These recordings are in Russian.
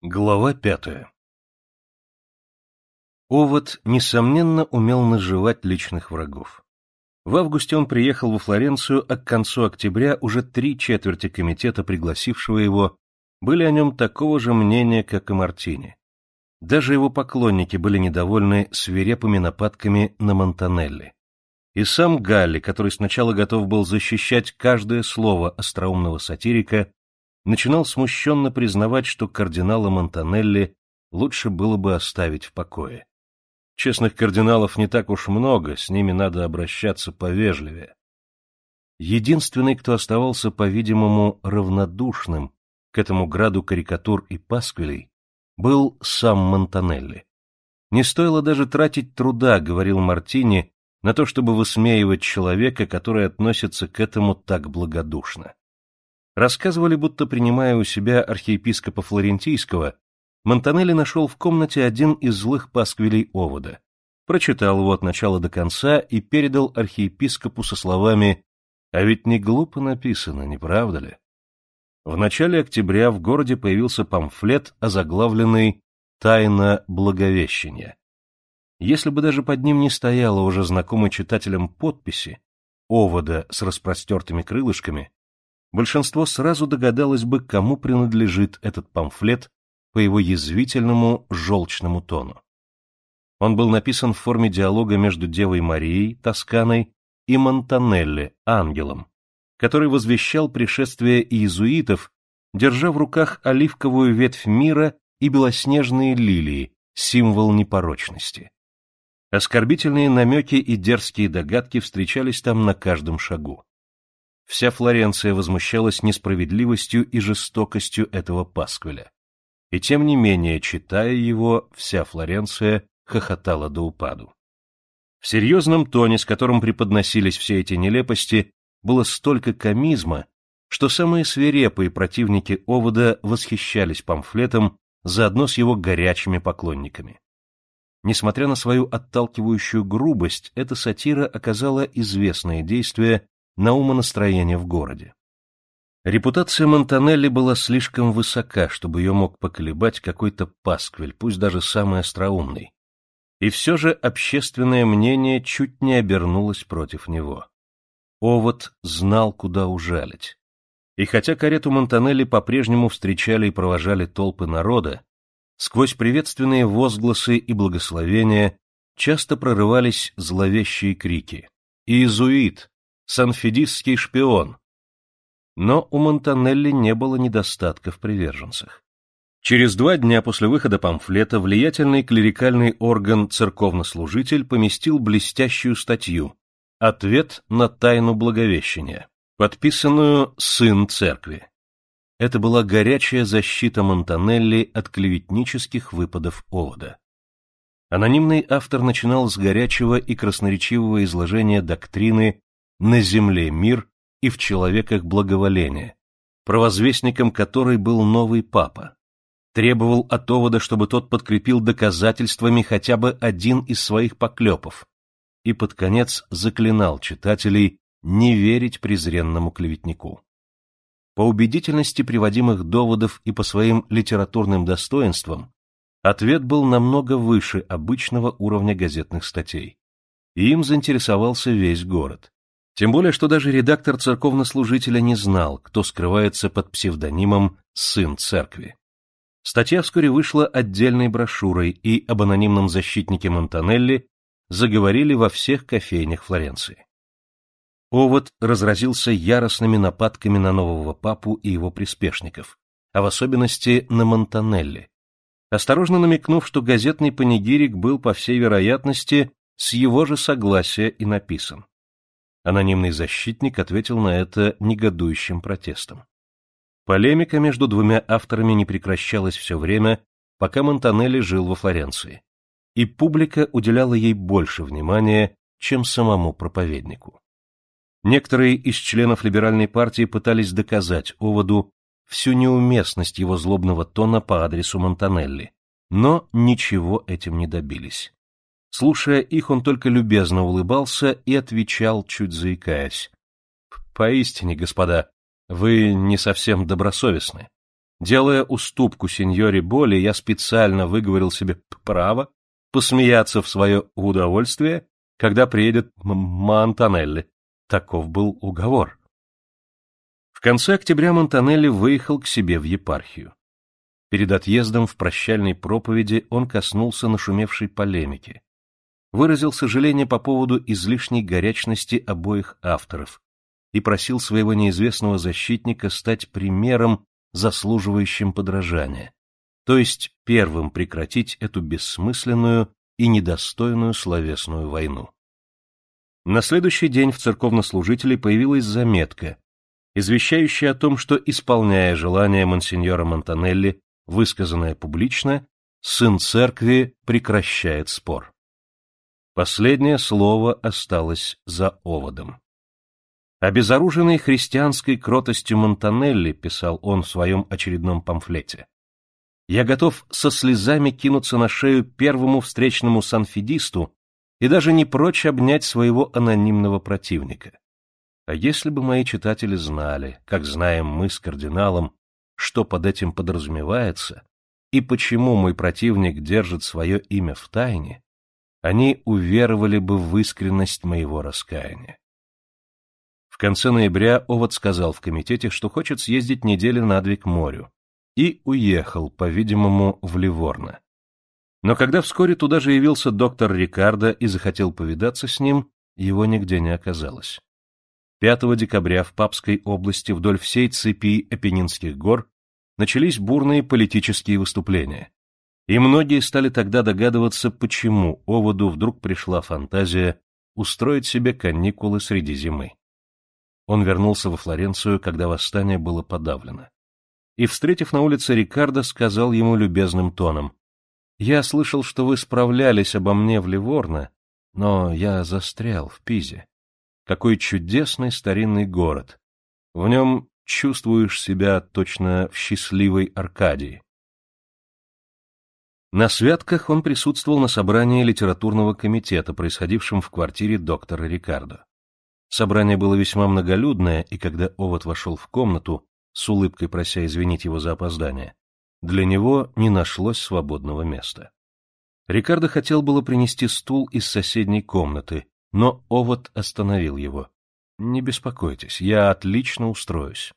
Глава пятая Овод, несомненно, умел наживать личных врагов. В августе он приехал во Флоренцию, а к концу октября уже три четверти комитета, пригласившего его, были о нем такого же мнения, как и Мартини. Даже его поклонники были недовольны свирепыми нападками на Монтанелли. И сам Галли, который сначала готов был защищать каждое слово остроумного сатирика, начинал смущенно признавать, что кардинала Монтанелли лучше было бы оставить в покое. Честных кардиналов не так уж много, с ними надо обращаться повежливее. Единственный, кто оставался, по-видимому, равнодушным к этому граду карикатур и пасквилей, был сам Монтанелли. Не стоило даже тратить труда, говорил Мартини, на то, чтобы высмеивать человека, который относится к этому так благодушно. Рассказывали, будто принимая у себя архиепископа Флорентийского, Монтанелли нашел в комнате один из злых пасквилей овода, прочитал его от начала до конца и передал архиепископу со словами «А ведь не глупо написано, не правда ли?» В начале октября в городе появился памфлет, озаглавленный «Тайна Благовещения». Если бы даже под ним не стояла уже знакомой читателям подписи «Овода с распростертыми крылышками», большинство сразу догадалось бы, кому принадлежит этот памфлет по его язвительному, желчному тону. Он был написан в форме диалога между Девой Марией, Тосканой, и Монтанелли, ангелом, который возвещал пришествие иезуитов, держа в руках оливковую ветвь мира и белоснежные лилии, символ непорочности. Оскорбительные намеки и дерзкие догадки встречались там на каждом шагу. Вся Флоренция возмущалась несправедливостью и жестокостью этого пасквиля. И тем не менее, читая его, вся Флоренция хохотала до упаду. В серьезном тоне, с которым преподносились все эти нелепости, было столько комизма, что самые свирепые противники Овода восхищались памфлетом заодно с его горячими поклонниками. Несмотря на свою отталкивающую грубость, эта сатира оказала известное действие на умонастроение в городе. Репутация Монтанелли была слишком высока, чтобы ее мог поколебать какой-то пасквиль, пусть даже самый остроумный. И все же общественное мнение чуть не обернулось против него. Овод знал, куда ужалить. И хотя карету Монтанелли по-прежнему встречали и провожали толпы народа, сквозь приветственные возгласы и благословения часто прорывались зловещие крики. «Иезуит! Санфедистский шпион!» Но у Монтанелли не было недостатка в приверженцах. Через два дня после выхода памфлета влиятельный клерикальный орган «Церковнослужитель» поместил блестящую статью «Ответ на тайну Благовещения», подписанную «Сын Церкви». Это была горячая защита Монтанелли от клеветнических выпадов Овода. Анонимный автор начинал с горячего и красноречивого изложения доктрины «На земле мир и в человеках благоволение», провозвестником которой был новый папа. Требовал от Овода, чтобы тот подкрепил доказательствами хотя бы один из своих поклепов, и под конец заклинал читателей не верить презренному клеветнику. По убедительности приводимых доводов и по своим литературным достоинствам ответ был намного выше обычного уровня газетных статей. И им заинтересовался весь город. Тем более, что даже редактор церковнослужителя не знал, кто скрывается под псевдонимом «сын церкви». Статья вскоре вышла отдельной брошюрой, и об анонимном защитнике Монтанелли заговорили во всех кофейнях Флоренции. Овод разразился яростными нападками на нового папу и его приспешников, а в особенности на Монтанелли, осторожно намекнув, что газетный панигирик был, по всей вероятности, с его же согласия и написан. Анонимный защитник ответил на это негодующим протестом. Полемика между двумя авторами не прекращалась все время, пока Монтанелли жил во Флоренции, и публика уделяла ей больше внимания, чем самому проповеднику. Некоторые из членов либеральной партии пытались доказать Оводу всю неуместность его злобного тона по адресу Монтанелли, но ничего этим не добились. Слушая их, он только любезно улыбался и отвечал, чуть заикаясь. — Поистине, господа, вы не совсем добросовестны. Делая уступку сеньоре Боли, я специально выговорил себе право посмеяться в свое удовольствие, когда приедет Монтанелли. Таков был уговор. В конце октября Монтанелли выехал к себе в епархию. Перед отъездом в прощальной проповеди он коснулся нашумевшей полемики. Выразил сожаление по поводу излишней горячности обоих авторов и просил своего неизвестного защитника стать примером заслуживающим подражания, то есть первым прекратить эту бессмысленную и недостойную словесную войну. На следующий день в церковнослужителей появилась заметка, извещающая о том, что, исполняя желание монсеньора Монтанелли, высказанное публично, сын церкви прекращает спор. Последнее слово осталось за оводом. Обезоруженный христианской кротостью Монтанелли, писал он в своем очередном памфлете, я готов со слезами кинуться на шею первому встречному санфидисту и даже не прочь обнять своего анонимного противника. А если бы мои читатели знали, как знаем мы с кардиналом, что под этим подразумевается и почему мой противник держит свое имя в тайне, они уверовали бы в искренность моего раскаяния. В конце ноября Овод сказал в комитете, что хочет съездить недели на две к морю, и уехал, по-видимому, в Ливорно. Но когда вскоре туда же явился доктор Рикардо и захотел повидаться с ним, его нигде не оказалось. 5 декабря в Папской области вдоль всей цепи Апеннинских гор начались бурные политические выступления. И многие стали тогда догадываться, почему Оводу вдруг пришла фантазия устроить себе каникулы среди зимы. Он вернулся во Флоренцию, когда восстание было подавлено. И, встретив на улице Рикардо, сказал ему любезным тоном, «Я слышал, что вы справлялись обо мне в Ливорно, но я застрял в Пизе. Какой чудесный старинный город! В нем чувствуешь себя точно в счастливой Аркадии». На святках он присутствовал на собрании литературного комитета, происходившем в квартире доктора Рикардо. Собрание было весьма многолюдное, и когда Овод вошел в комнату, с улыбкой прося извинить его за опоздание, для него не нашлось свободного места. Рикардо хотел было принести стул из соседней комнаты, но Овод остановил его. «Не беспокойтесь, я отлично устроюсь».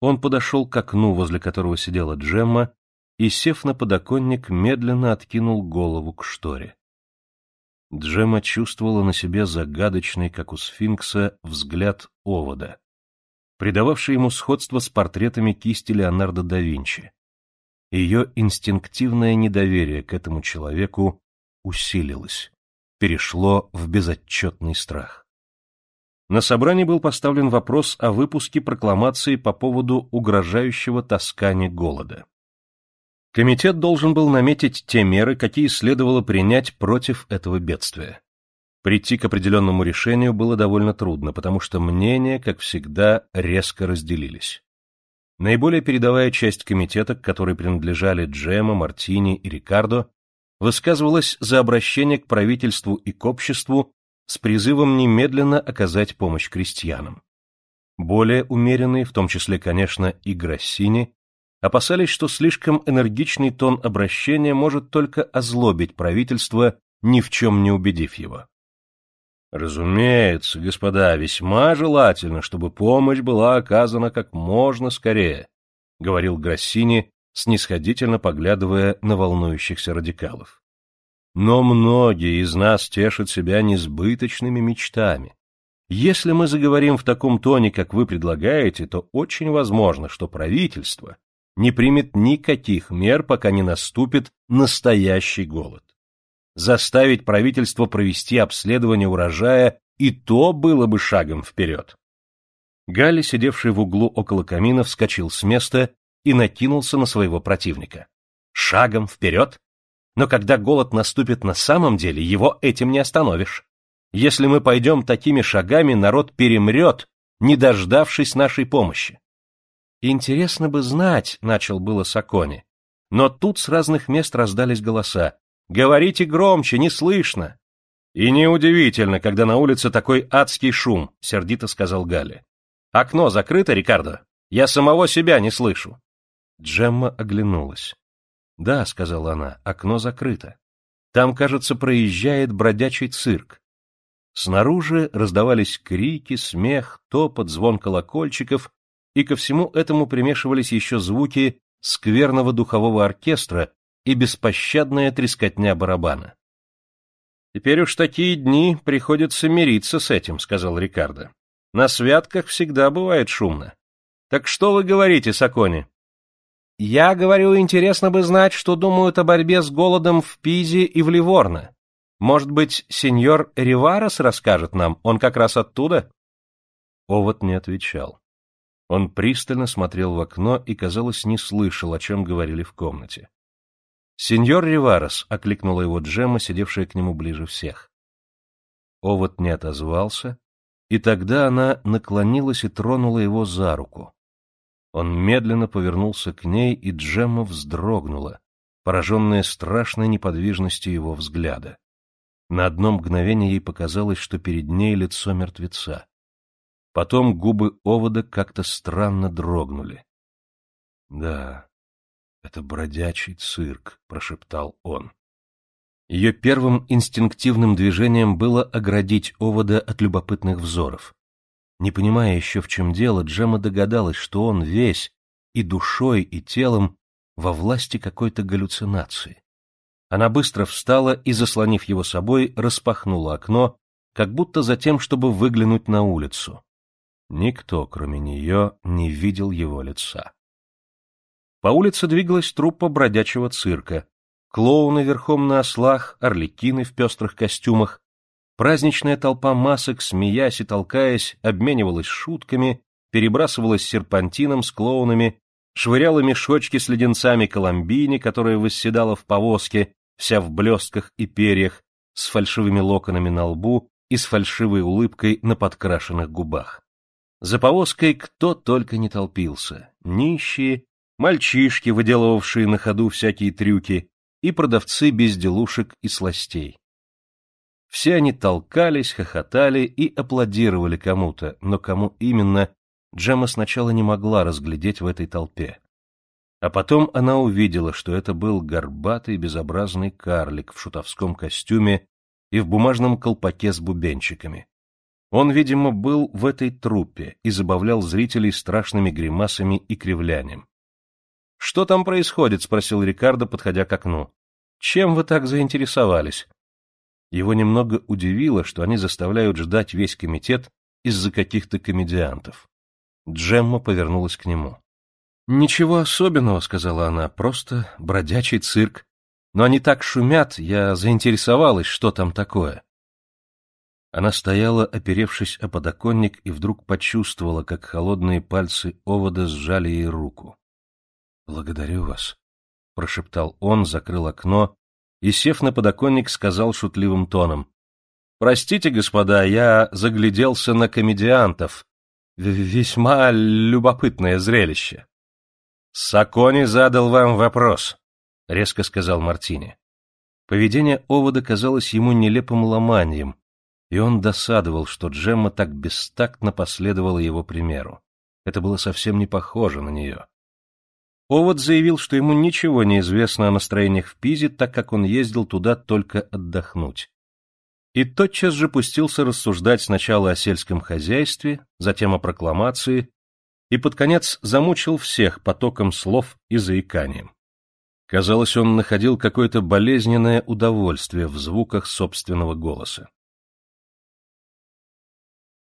Он подошел к окну, возле которого сидела Джемма, и, сев на подоконник, медленно откинул голову к шторе. Джема чувствовала на себе загадочный, как у сфинкса, взгляд овода, придававший ему сходство с портретами кисти Леонардо да Винчи. Ее инстинктивное недоверие к этому человеку усилилось, перешло в безотчетный страх. На собрании был поставлен вопрос о выпуске прокламации по поводу угрожающего таскания голода. Комитет должен был наметить те меры, какие следовало принять против этого бедствия. Прийти к определенному решению было довольно трудно, потому что мнения, как всегда, резко разделились. Наиболее передовая часть комитета, к которой принадлежали Джема, Мартини и Рикардо, высказывалась за обращение к правительству и к обществу с призывом немедленно оказать помощь крестьянам. Более умеренные, в том числе, конечно, и Грассини, опасались, что слишком энергичный тон обращения может только озлобить правительство, ни в чем не убедив его. Разумеется, господа, весьма желательно, чтобы помощь была оказана как можно скорее, говорил Грассини, снисходительно поглядывая на волнующихся радикалов. Но многие из нас тешат себя несбыточными мечтами. Если мы заговорим в таком тоне, как вы предлагаете, то очень возможно, что правительство не примет никаких мер, пока не наступит настоящий голод. Заставить правительство провести обследование урожая и то было бы шагом вперед. Галли, сидевший в углу около камина, вскочил с места и накинулся на своего противника. Шагом вперед? Но когда голод наступит на самом деле, его этим не остановишь. Если мы пойдем такими шагами, народ перемрет, не дождавшись нашей помощи. Интересно бы знать, — начал было Сакони. Но тут с разных мест раздались голоса. «Говорите громче, не слышно!» «И неудивительно, когда на улице такой адский шум», — сердито сказал Галли. «Окно закрыто, Рикардо? Я самого себя не слышу». Джемма оглянулась. «Да», — сказала она, — «окно закрыто. Там, кажется, проезжает бродячий цирк». Снаружи раздавались крики, смех, топот, звон колокольчиков, и ко всему этому примешивались еще звуки скверного духового оркестра и беспощадная трескотня барабана. «Теперь уж такие дни приходится мириться с этим», — сказал Рикардо. «На святках всегда бывает шумно. Так что вы говорите, Сакони?» «Я говорю, интересно бы знать, что думают о борьбе с голодом в Пизе и в Ливорно. Может быть, сеньор Риварес расскажет нам, он как раз оттуда?» Овод не отвечал. Он пристально смотрел в окно и, казалось, не слышал, о чем говорили в комнате. «Сеньор Риварес!» — окликнула его Джемма, сидевшая к нему ближе всех. Овод не отозвался, и тогда она наклонилась и тронула его за руку. Он медленно повернулся к ней, и Джемма вздрогнула, пораженная страшной неподвижностью его взгляда. На одно мгновение ей показалось, что перед ней лицо мертвеца. Потом губы овода как-то странно дрогнули. — Да, это бродячий цирк, — прошептал он. Ее первым инстинктивным движением было оградить овода от любопытных взоров. Не понимая еще, в чем дело, Джема догадалась, что он весь, и душой, и телом, во власти какой-то галлюцинации. Она быстро встала и, заслонив его собой, распахнула окно, как будто за тем, чтобы выглянуть на улицу. Никто, кроме нее, не видел его лица. По улице двигалась труппа бродячего цирка. Клоуны верхом на ослах, орликины в пестрых костюмах. Праздничная толпа масок, смеясь и толкаясь, обменивалась шутками, перебрасывалась серпантином с клоунами, швыряла мешочки с леденцами Коломбини, которая восседала в повозке, вся в блестках и перьях, с фальшивыми локонами на лбу и с фальшивой улыбкой на подкрашенных губах. За повозкой кто только не толпился. Нищие, мальчишки, выделывавшие на ходу всякие трюки, и продавцы безделушек и сластей. Все они толкались, хохотали и аплодировали кому-то, но кому именно, Джема сначала не могла разглядеть в этой толпе. А потом она увидела, что это был горбатый безобразный карлик в шутовском костюме и в бумажном колпаке с бубенчиками. Он, видимо, был в этой труппе и забавлял зрителей страшными гримасами и кривлянием. — Что там происходит? — спросил Рикардо, подходя к окну. — Чем вы так заинтересовались? Его немного удивило, что они заставляют ждать весь комитет из-за каких-то комедиантов. Джемма повернулась к нему. — Ничего особенного, — сказала она, — просто бродячий цирк. Но они так шумят, я заинтересовалась, что там такое. Она стояла, оперевшись о подоконник, и вдруг почувствовала, как холодные пальцы овода сжали ей руку. — Благодарю вас, — прошептал он, закрыл окно и, сев на подоконник, сказал шутливым тоном. — Простите, господа, я загляделся на комедиантов. В Весьма любопытное зрелище. — Сакони задал вам вопрос, — резко сказал Мартини. Поведение овода казалось ему нелепым ломанием, и он досадовал, что Джемма так бестактно последовала его примеру. Это было совсем не похоже на нее. Овод заявил, что ему ничего не известно о настроениях в Пизе, так как он ездил туда только отдохнуть. И тотчас же пустился рассуждать сначала о сельском хозяйстве, затем о прокламации, и под конец замучил всех потоком слов и заиканием. Казалось, он находил какое-то болезненное удовольствие в звуках собственного голоса.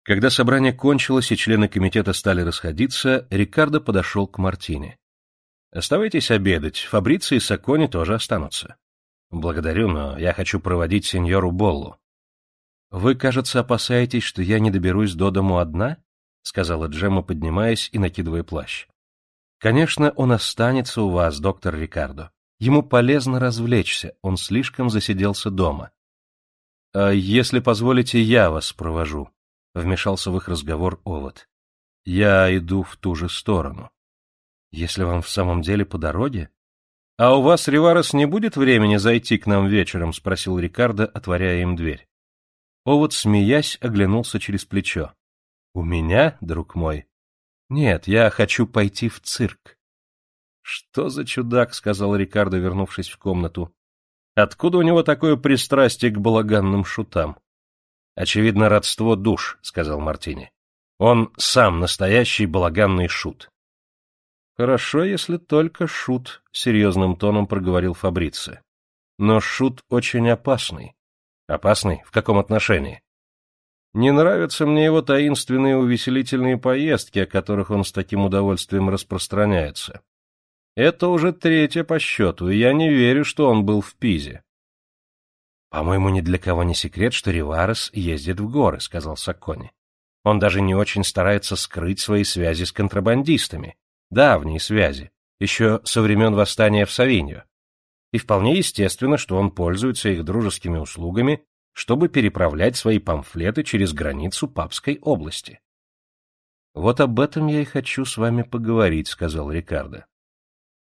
Когда собрание кончилось и члены комитета стали расходиться, Рикардо подошел к Мартине. «Оставайтесь обедать, Фабриция и Сакони тоже останутся». «Благодарю, но я хочу проводить сеньору Боллу». «Вы, кажется, опасаетесь, что я не доберусь до дому одна?» — сказала Джемма, поднимаясь и накидывая плащ. «Конечно, он останется у вас, доктор Рикардо. Ему полезно развлечься, он слишком засиделся дома». «А если позволите, я вас провожу», — вмешался в их разговор Овод. — Я иду в ту же сторону. — Если вам в самом деле по дороге? — А у вас, Риварес, не будет времени зайти к нам вечером? — спросил Рикардо, отворяя им дверь. Овод, смеясь, оглянулся через плечо. — У меня, друг мой? — Нет, я хочу пойти в цирк. Что за чудак, сказал Рикардо, вернувшись в комнату. Откуда у него такое пристрастие к балаганным шутам? Очевидно, родство душ, сказал Мартини. Он сам настоящий балаганный шут. Хорошо, если только шут, серьезным тоном проговорил Фабрице. Но шут очень опасный. Опасный? В каком отношении? Не нравятся мне его таинственные увеселительные поездки, о которых он с таким удовольствием распространяется. Это уже третье по счету, и я не верю, что он был в Пизе. — По-моему, ни для кого не секрет, что Риварес ездит в горы, — сказал Саккони. Он даже не очень старается скрыть свои связи с контрабандистами. Давние связи, еще со времен восстания в Савинью. И вполне естественно, что он пользуется их дружескими услугами чтобы переправлять свои памфлеты через границу Папской области. «Вот об этом я и хочу с вами поговорить», — сказал Рикардо.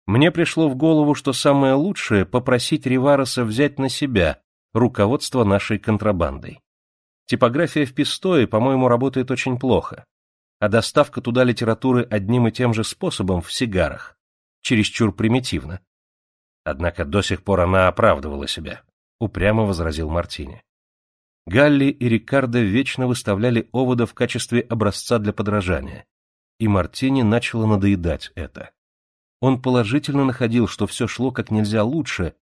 «Мне пришло в голову, что самое лучшее — попросить Ривароса взять на себя руководство нашей контрабандой. Типография в Пистое, по-моему, работает очень плохо, а доставка туда литературы одним и тем же способом в сигарах чересчур примитивно. Однако до сих пор она оправдывала себя, — упрямо возразил Мартини. Галли и Рикардо вечно выставляли овода в качестве образца для подражания, и Мартини начало надоедать это. Он положительно находил, что все шло как нельзя лучше,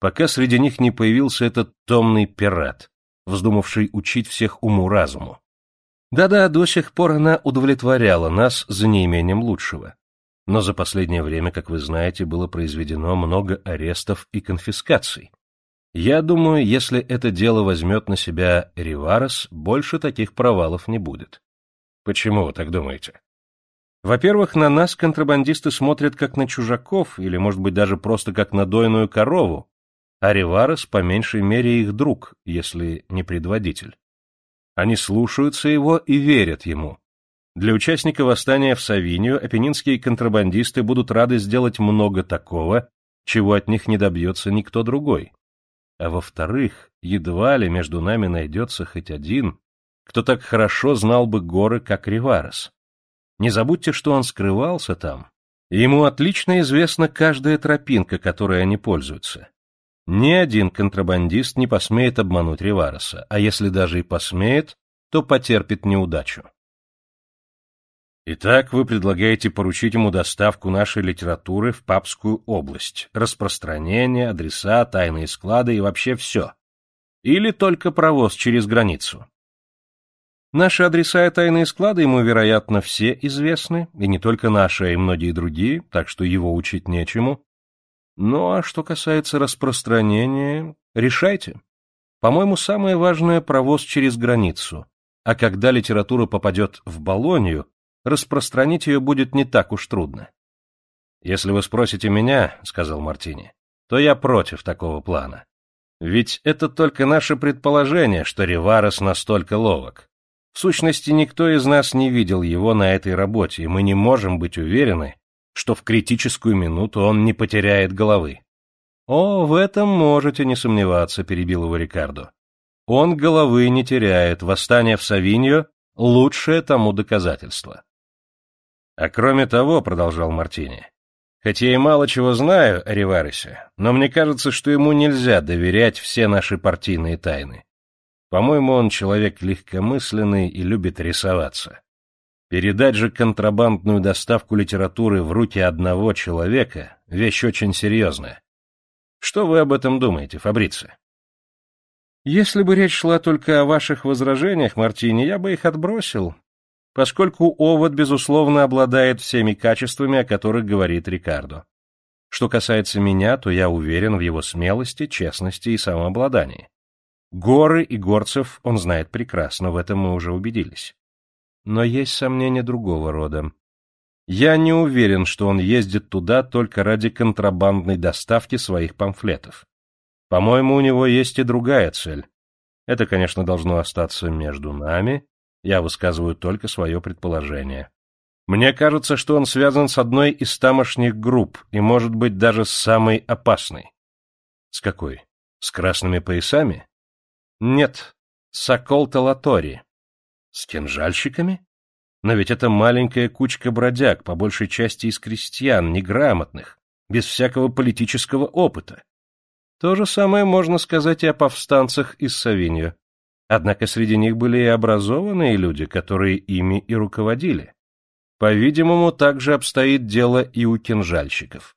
пока среди них не появился этот томный пират, вздумавший учить всех уму-разуму. Да-да, до сих пор она удовлетворяла нас за неимением лучшего. Но за последнее время, как вы знаете, было произведено много арестов и конфискаций. Я думаю, если это дело возьмет на себя Риварес, больше таких провалов не будет. Почему вы так думаете? Во-первых, на нас контрабандисты смотрят как на чужаков, или, может быть, даже просто как на дойную корову, а Риварес по меньшей мере их друг, если не предводитель. Они слушаются его и верят ему. Для участника восстания в Савинию апеннинские контрабандисты будут рады сделать много такого, чего от них не добьется никто другой а во-вторых, едва ли между нами найдется хоть один, кто так хорошо знал бы горы, как Риварес. Не забудьте, что он скрывался там, ему отлично известна каждая тропинка, которой они пользуются. Ни один контрабандист не посмеет обмануть Ривареса, а если даже и посмеет, то потерпит неудачу. Итак, вы предлагаете поручить ему доставку нашей литературы в Папскую область, распространение, адреса, тайные склады и вообще все. Или только провоз через границу? Наши адреса и тайные склады ему, вероятно, все известны, и не только наши, а и многие другие, так что его учить нечему. Ну а что касается распространения, решайте. По-моему, самое важное — провоз через границу. А когда литература попадет в Болонию, распространить ее будет не так уж трудно. «Если вы спросите меня, — сказал Мартини, — то я против такого плана. Ведь это только наше предположение, что Реварес настолько ловок. В сущности, никто из нас не видел его на этой работе, и мы не можем быть уверены, что в критическую минуту он не потеряет головы. «О, в этом можете не сомневаться», — перебил его Рикардо. «Он головы не теряет, восстание в Савиньо — лучшее тому доказательство». А кроме того, — продолжал Мартини, — хоть я и мало чего знаю о Риварисе, но мне кажется, что ему нельзя доверять все наши партийные тайны. По-моему, он человек легкомысленный и любит рисоваться. Передать же контрабандную доставку литературы в руки одного человека — вещь очень серьезная. Что вы об этом думаете, Фабриция? Если бы речь шла только о ваших возражениях, Мартини, я бы их отбросил, поскольку овод, безусловно, обладает всеми качествами, о которых говорит Рикардо. Что касается меня, то я уверен в его смелости, честности и самообладании. Горы и горцев он знает прекрасно, в этом мы уже убедились. Но есть сомнения другого рода. Я не уверен, что он ездит туда только ради контрабандной доставки своих памфлетов. По-моему, у него есть и другая цель. Это, конечно, должно остаться между нами, я высказываю только свое предположение. Мне кажется, что он связан с одной из тамошних групп и, может быть, даже с самой опасной. С какой? С красными поясами? Нет, Сокол Талатори. С кинжальщиками? Но ведь это маленькая кучка бродяг, по большей части из крестьян, неграмотных, без всякого политического опыта. То же самое можно сказать и о повстанцах из Савиньо. Однако среди них были и образованные люди, которые ими и руководили. По-видимому, также обстоит дело и у кинжальщиков.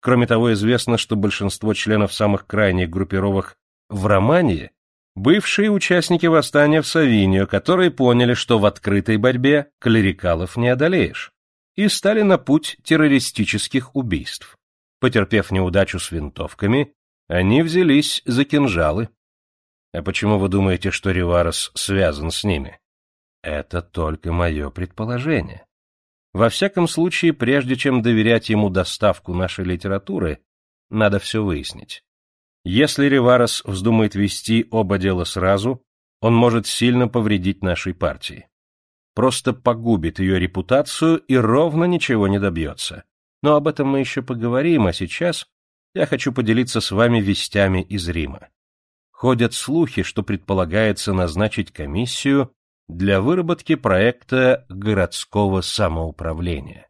Кроме того, известно, что большинство членов самых крайних группировок в Романии – бывшие участники восстания в Савинию, которые поняли, что в открытой борьбе клерикалов не одолеешь, и стали на путь террористических убийств. Потерпев неудачу с винтовками, они взялись за кинжалы. А почему вы думаете, что Риварес связан с ними? Это только мое предположение. Во всяком случае, прежде чем доверять ему доставку нашей литературы, надо все выяснить. Если Риварес вздумает вести оба дела сразу, он может сильно повредить нашей партии. Просто погубит ее репутацию и ровно ничего не добьется. Но об этом мы еще поговорим, а сейчас я хочу поделиться с вами вестями из Рима. Ходят слухи, что предполагается назначить комиссию для выработки проекта городского самоуправления.